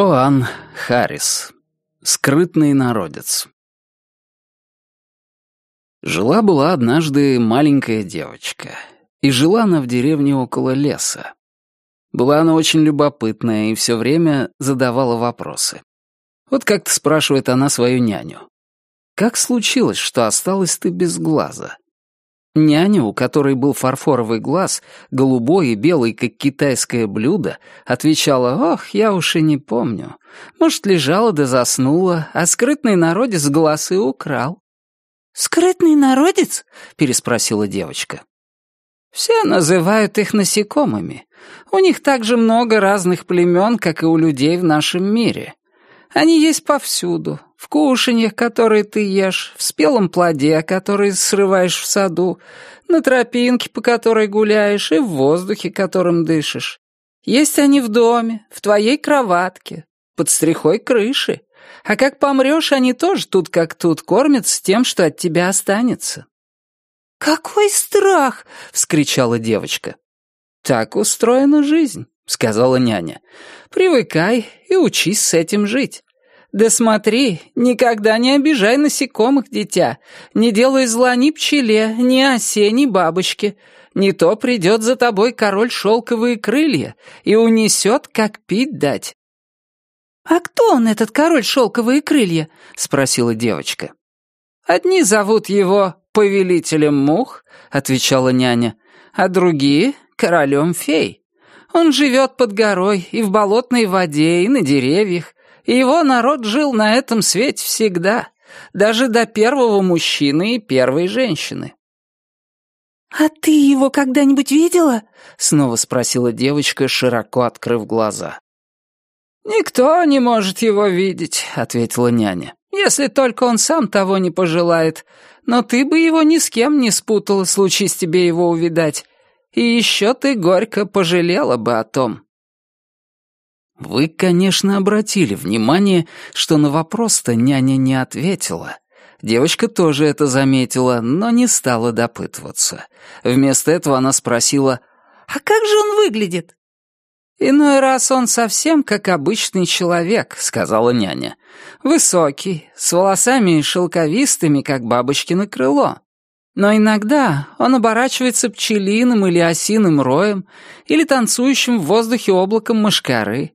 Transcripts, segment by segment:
Джоан Харрис. Скрытный народец. Жила-была однажды маленькая девочка, и жила она в деревне около леса. Была она очень любопытная и все время задавала вопросы. Вот как-то спрашивает она свою няню. «Как случилось, что осталась ты без глаза?» Няня, у которой был фарфоровый глаз, голубой и белый, как китайское блюдо, отвечала, «Ох, я уж и не помню. Может, лежала да заснула, а скрытный народец глаз и украл». «Скрытный народец?» — переспросила девочка. «Все называют их насекомыми. У них так же много разных племен, как и у людей в нашем мире. Они есть повсюду, в кушаньях, которые ты ешь, в спелом плоде, который срываешь в саду, на тропинке, по которой гуляешь, и в воздухе, которым дышишь. Есть они в доме, в твоей кроватке, под стрихой крыши. А как помрешь, они тоже тут как тут кормятся тем, что от тебя останется». «Какой страх!» — вскричала девочка. «Так устроена жизнь», — сказала няня. «Привыкай и учись с этим жить. Да смотри, никогда не обижай насекомых, дитя. Не делай зла ни пчеле, ни осе, ни бабочке. Не то придет за тобой король шелковые крылья и унесет, как пить дать». «А кто он, этот король шелковые крылья?» — спросила девочка. «Одни зовут его повелителем мух», — отвечала няня, «а другие — королем фей. Он живет под горой и в болотной воде, и на деревьях, его народ жил на этом свете всегда, даже до первого мужчины и первой женщины. «А ты его когда-нибудь видела?» — снова спросила девочка, широко открыв глаза. «Никто не может его видеть», — ответила няня, «если только он сам того не пожелает. Но ты бы его ни с кем не спутала, случись тебе его увидать. И еще ты горько пожалела бы о том». Вы, конечно, обратили внимание, что на вопрос-то няня не ответила. Девочка тоже это заметила, но не стала допытываться. Вместо этого она спросила, «А как же он выглядит?» «Иной раз он совсем как обычный человек», — сказала няня. «Высокий, с волосами шелковистыми, как бабочкино крыло. Но иногда он оборачивается пчелиным или осиным роем или танцующим в воздухе облаком мышкары.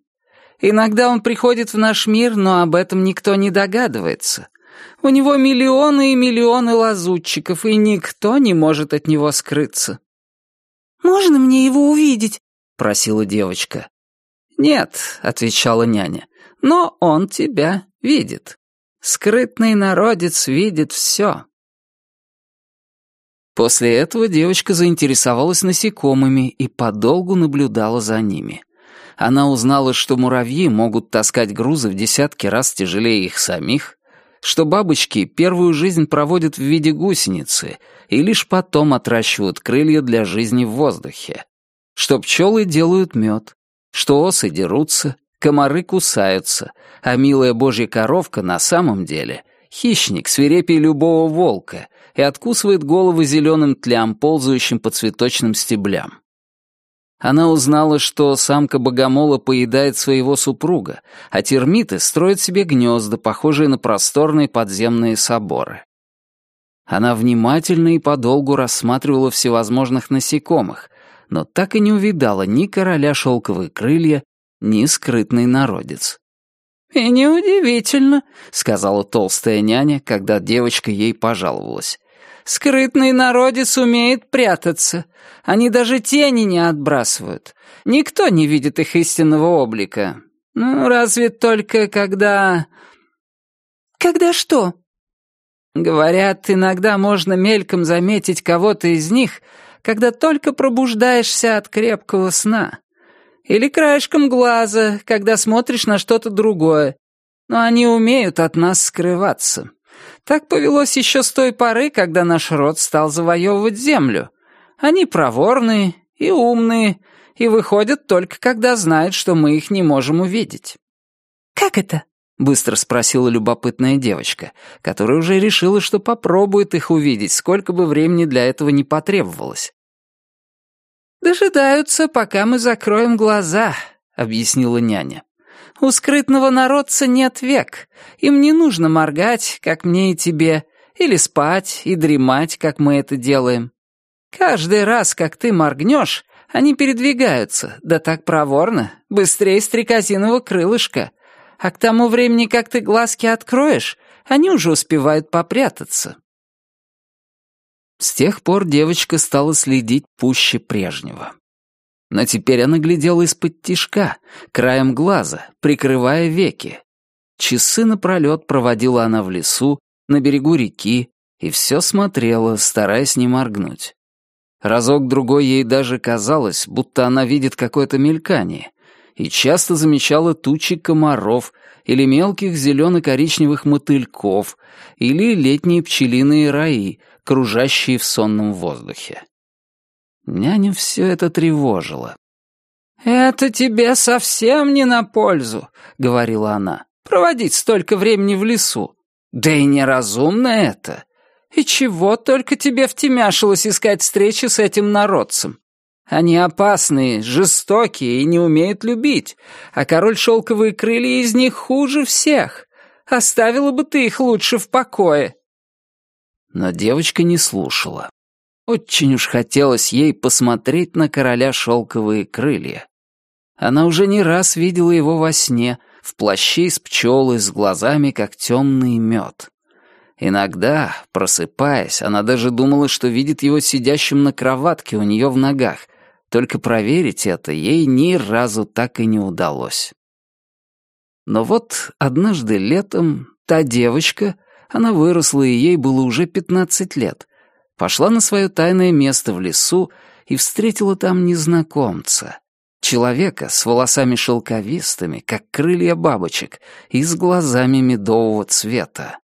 Иногда он приходит в наш мир, но об этом никто не догадывается. У него миллионы и миллионы лазутчиков, и никто не может от него скрыться». «Можно мне его увидеть?» — просила девочка. «Нет», — отвечала няня, — «но он тебя видит. Скрытный народец видит все». После этого девочка заинтересовалась насекомыми и подолгу наблюдала за ними она узнала, что муравьи могут таскать грузы в десятки раз тяжелее их самих, что бабочки первую жизнь проводят в виде гусеницы и лишь потом отращивают крылья для жизни в воздухе, что пчелы делают мед, что осы дерутся, комары кусаются, а милая божья коровка на самом деле — хищник, свирепий любого волка и откусывает головы зеленым тлям, ползающим по цветочным стеблям. Она узнала, что самка богомола поедает своего супруга, а термиты строят себе гнезда, похожие на просторные подземные соборы. Она внимательно и подолгу рассматривала всевозможных насекомых, но так и не увидала ни короля шелковые крылья, ни скрытный народец. «И неудивительно», — сказала толстая няня, когда девочка ей пожаловалась. Скрытный народец умеет прятаться. Они даже тени не отбрасывают. Никто не видит их истинного облика. Ну, разве только когда... Когда что? Говорят, иногда можно мельком заметить кого-то из них, когда только пробуждаешься от крепкого сна. Или краешком глаза, когда смотришь на что-то другое. Но они умеют от нас скрываться. Так повелось еще с той поры, когда наш род стал завоевывать землю. Они проворные и умные, и выходят только когда знают, что мы их не можем увидеть». «Как это?» — быстро спросила любопытная девочка, которая уже решила, что попробует их увидеть, сколько бы времени для этого не потребовалось. «Дожидаются, пока мы закроем глаза», — объяснила няня. У скрытного народца нет век. Им не нужно моргать, как мне и тебе, или спать и дремать, как мы это делаем. Каждый раз, как ты моргнешь, они передвигаются, да так проворно, быстрее стрекозиного крылышка. А к тому времени, как ты глазки откроешь, они уже успевают попрятаться. С тех пор девочка стала следить пуще прежнего. Но теперь она глядела из-под тишка, краем глаза, прикрывая веки. Часы напролет проводила она в лесу, на берегу реки, и все смотрела, стараясь не моргнуть. Разок-другой ей даже казалось, будто она видит какое-то мелькание, и часто замечала тучи комаров или мелких зелено-коричневых мотыльков или летние пчелиные раи, кружащие в сонном воздухе. Няню все это тревожило. «Это тебе совсем не на пользу», — говорила она, — «проводить столько времени в лесу. Да и неразумно это. И чего только тебе втемяшилось искать встречи с этим народцем? Они опасные, жестокие и не умеют любить, а король шелковые крылья из них хуже всех. Оставила бы ты их лучше в покое». Но девочка не слушала. Очень уж хотелось ей посмотреть на короля шелковые крылья. Она уже не раз видела его во сне, в плаще из пчелы, с глазами, как темный мед. Иногда, просыпаясь, она даже думала, что видит его сидящим на кроватке у нее в ногах, только проверить это ей ни разу так и не удалось. Но вот однажды летом та девочка, она выросла, и ей было уже пятнадцать лет, пошла на свое тайное место в лесу и встретила там незнакомца. Человека с волосами шелковистыми, как крылья бабочек, и с глазами медового цвета.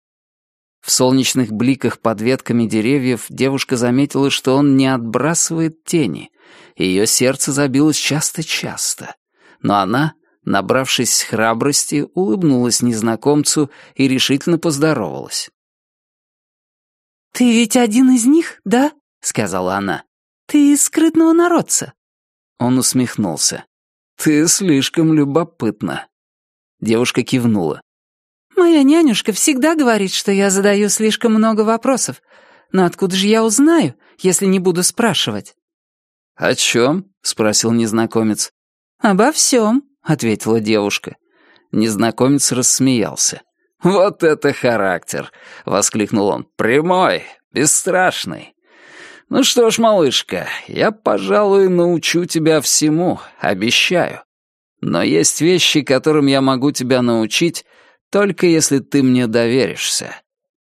В солнечных бликах под ветками деревьев девушка заметила, что он не отбрасывает тени. Ее сердце забилось часто-часто. Но она, набравшись храбрости, улыбнулась незнакомцу и решительно поздоровалась. «Ты ведь один из них, да?» — сказала она. «Ты из скрытного народца». Он усмехнулся. «Ты слишком любопытна». Девушка кивнула. «Моя нянюшка всегда говорит, что я задаю слишком много вопросов. Но откуда же я узнаю, если не буду спрашивать?» «О чем?» — спросил незнакомец. «Обо всем», — ответила девушка. Незнакомец рассмеялся. «Вот это характер!» — воскликнул он. «Прямой, бесстрашный. Ну что ж, малышка, я, пожалуй, научу тебя всему, обещаю. Но есть вещи, которым я могу тебя научить, только если ты мне доверишься.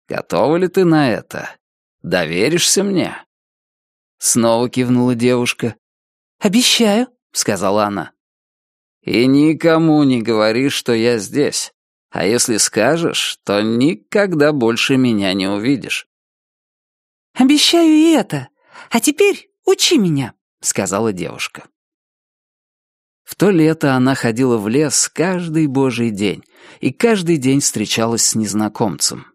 Готова ли ты на это? Доверишься мне?» Снова кивнула девушка. «Обещаю», — сказала она. «И никому не говори, что я здесь. А если скажешь, то никогда больше меня не увидишь». «Обещаю и это. А теперь учи меня», — сказала девушка. В то лето она ходила в лес каждый божий день и каждый день встречалась с незнакомцем.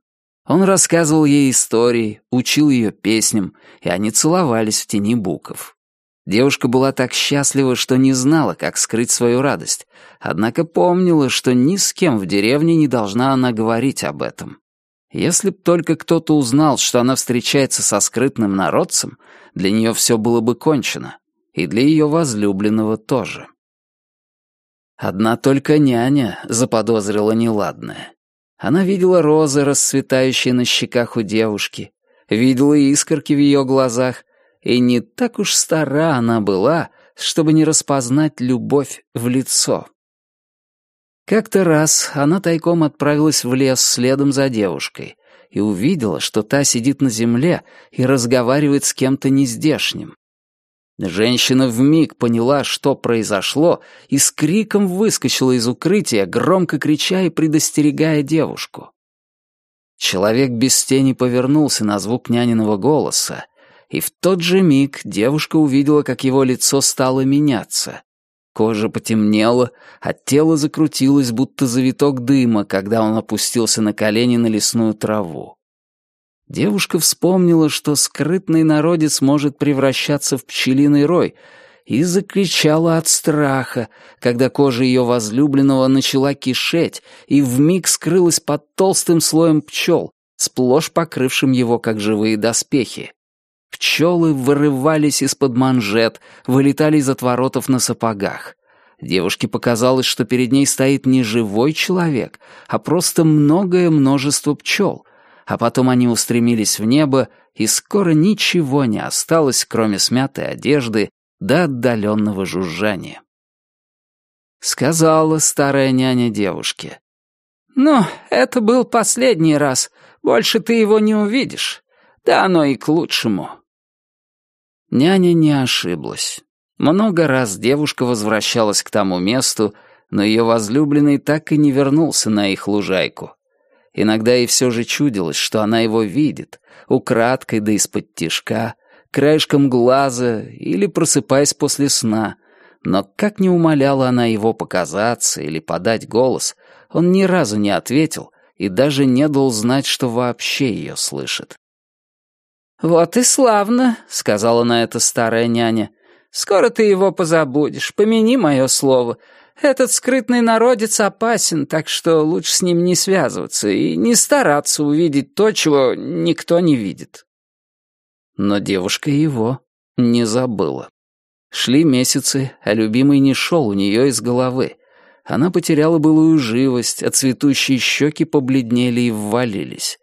Он рассказывал ей истории, учил ее песням, и они целовались в тени буков. Девушка была так счастлива, что не знала, как скрыть свою радость, однако помнила, что ни с кем в деревне не должна она говорить об этом. Если б только кто-то узнал, что она встречается со скрытным народцем, для нее все было бы кончено, и для ее возлюбленного тоже. Одна только няня заподозрила неладное. Она видела розы, расцветающие на щеках у девушки, видела искорки в ее глазах, и не так уж стара она была, чтобы не распознать любовь в лицо. Как-то раз она тайком отправилась в лес следом за девушкой и увидела, что та сидит на земле и разговаривает с кем-то нездешним. Женщина вмиг поняла, что произошло, и с криком выскочила из укрытия, громко крича и предостерегая девушку. Человек без тени повернулся на звук няниного голоса и в тот же миг девушка увидела, как его лицо стало меняться. Кожа потемнела, а тело закрутилось, будто завиток дыма, когда он опустился на колени на лесную траву. Девушка вспомнила, что скрытный народец может превращаться в пчелиный рой, и закричала от страха, когда кожа ее возлюбленного начала кишеть и вмиг скрылась под толстым слоем пчел, сплошь покрывшим его как живые доспехи. Пчелы вырывались из-под манжет, вылетали из отворотов на сапогах. Девушке показалось, что перед ней стоит не живой человек, а просто многое множество пчел, а потом они устремились в небо, и скоро ничего не осталось, кроме смятой одежды до отдаленного жужжания. Сказала старая няня девушке. «Ну, это был последний раз. Больше ты его не увидишь. Да оно и к лучшему». Няня не ошиблась. Много раз девушка возвращалась к тому месту, но ее возлюбленный так и не вернулся на их лужайку. Иногда ей все же чудилось, что она его видит, украдкой да из-под тишка, краешком глаза или просыпаясь после сна. Но как не умоляла она его показаться или подать голос, он ни разу не ответил и даже не дал знать, что вообще ее слышит. «Вот и славно», — сказала на это старая няня. «Скоро ты его позабудешь, помяни мое слово. Этот скрытный народец опасен, так что лучше с ним не связываться и не стараться увидеть то, чего никто не видит». Но девушка его не забыла. Шли месяцы, а любимый не шел у нее из головы. Она потеряла былую живость, а цветущие щеки побледнели и ввалились.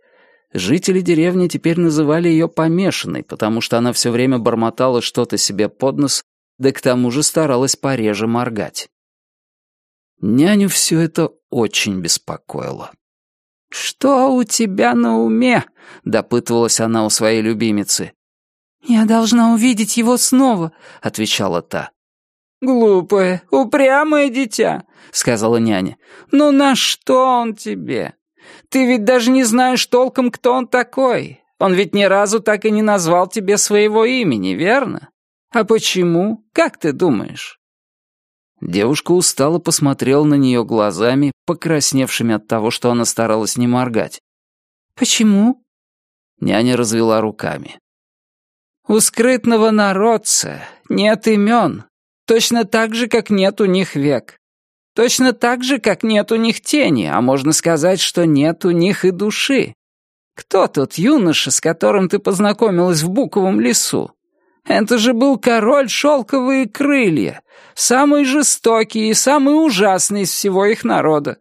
Жители деревни теперь называли ее помешанной, потому что она все время бормотала что-то себе под нос, да к тому же старалась пореже моргать. Няню все это очень беспокоило. «Что у тебя на уме?» — допытывалась она у своей любимицы. «Я должна увидеть его снова», — отвечала та. «Глупое, упрямое дитя», — сказала няня. «Ну на что он тебе? Ты ведь даже не знаешь толком, кто он такой. Он ведь ни разу так и не назвал тебе своего имени, верно? А почему? Как ты думаешь?» Девушка устало посмотрела на нее глазами, покрасневшими от того, что она старалась не моргать. «Почему?» Няня развела руками. У скрытного народца нет имен, точно так же, как нет у них век. Точно так же, как нет у них тени, а можно сказать, что нет у них и души. Кто тот юноша, с которым ты познакомилась в Буковом лесу? Это же был король шелковые крылья, самый жестокий и самый ужасный из всего их народа.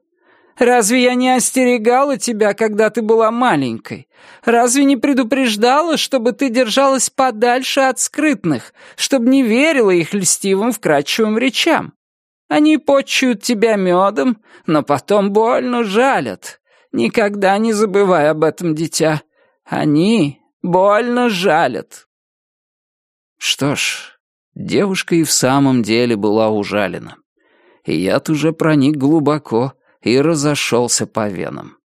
Разве я не остерегала тебя, когда ты была маленькой? Разве не предупреждала, чтобы ты держалась подальше от скрытных, чтобы не верила их льстивым вкрадчивым речам? Они почуют тебя медом, но потом больно жалят. Никогда не забывай об этом, дитя. Они больно жалят. Что ж, девушка и в самом деле была ужалена. И яд уже проник глубоко, и разошелся по венам.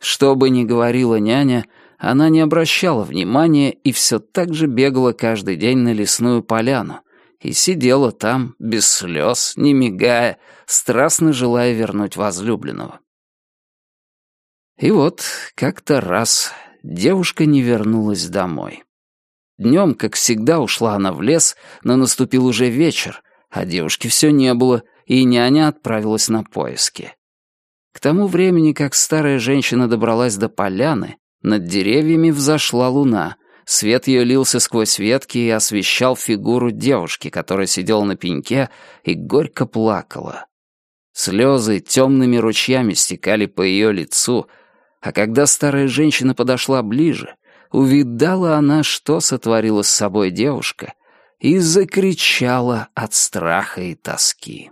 Что бы ни говорила няня, она не обращала внимания и все так же бегала каждый день на лесную поляну и сидела там, без слез, не мигая, страстно желая вернуть возлюбленного. И вот как-то раз девушка не вернулась домой. Днем, как всегда, ушла она в лес, но наступил уже вечер, а девушки все не было, и няня отправилась на поиски. К тому времени, как старая женщина добралась до поляны, над деревьями взошла луна. Свет ее лился сквозь ветки и освещал фигуру девушки, которая сидела на пеньке и горько плакала. Слезы темными ручьями стекали по ее лицу, а когда старая женщина подошла ближе, увидала она, что сотворила с собой девушка, и закричала от страха и тоски.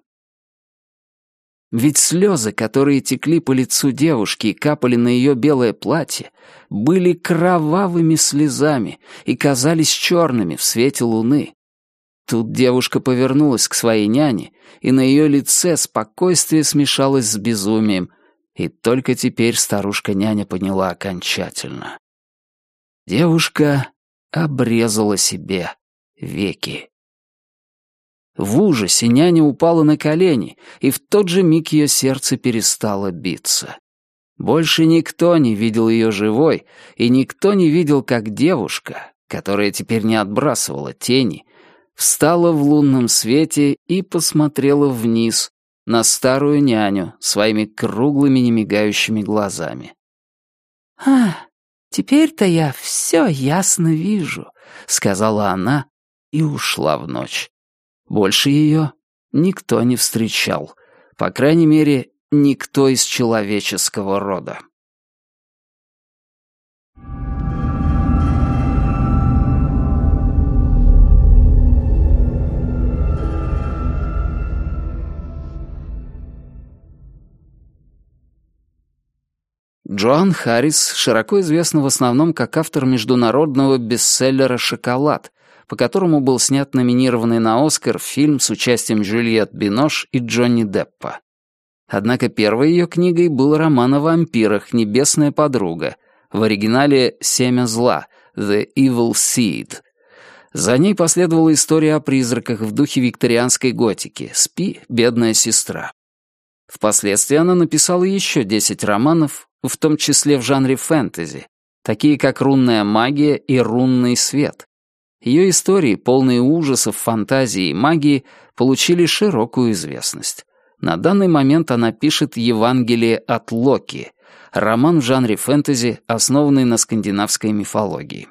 Ведь слезы, которые текли по лицу девушки и капали на ее белое платье, были кровавыми слезами и казались черными в свете луны. Тут девушка повернулась к своей няне, и на ее лице спокойствие смешалось с безумием, и только теперь старушка-няня поняла окончательно. Девушка обрезала себе веки. В ужасе няня упала на колени, и в тот же миг ее сердце перестало биться. Больше никто не видел ее живой, и никто не видел, как девушка, которая теперь не отбрасывала тени, встала в лунном свете и посмотрела вниз на старую няню своими круглыми немигающими глазами. «А, теперь-то я все ясно вижу», — сказала она и ушла в ночь. Больше ее никто не встречал, по крайней мере, никто из человеческого рода. Джоан Харрис широко известна в основном как автор международного бестселлера «Шоколад», по которому был снят номинированный на «Оскар» фильм с участием Джульет Бинош и Джонни Деппа. Однако первой ее книгой был роман о вампирах «Небесная подруга», в оригинале «Семя зла» «The Evil Seed». За ней последовала история о призраках в духе викторианской готики «Спи, бедная сестра». Впоследствии она написала еще десять романов, в том числе в жанре фэнтези, такие как «Рунная магия» и «Рунный свет». Ее истории, полные ужасов, фантазии и магии, получили широкую известность. На данный момент она пишет «Евангелие от Локи», роман в жанре фэнтези, основанный на скандинавской мифологии.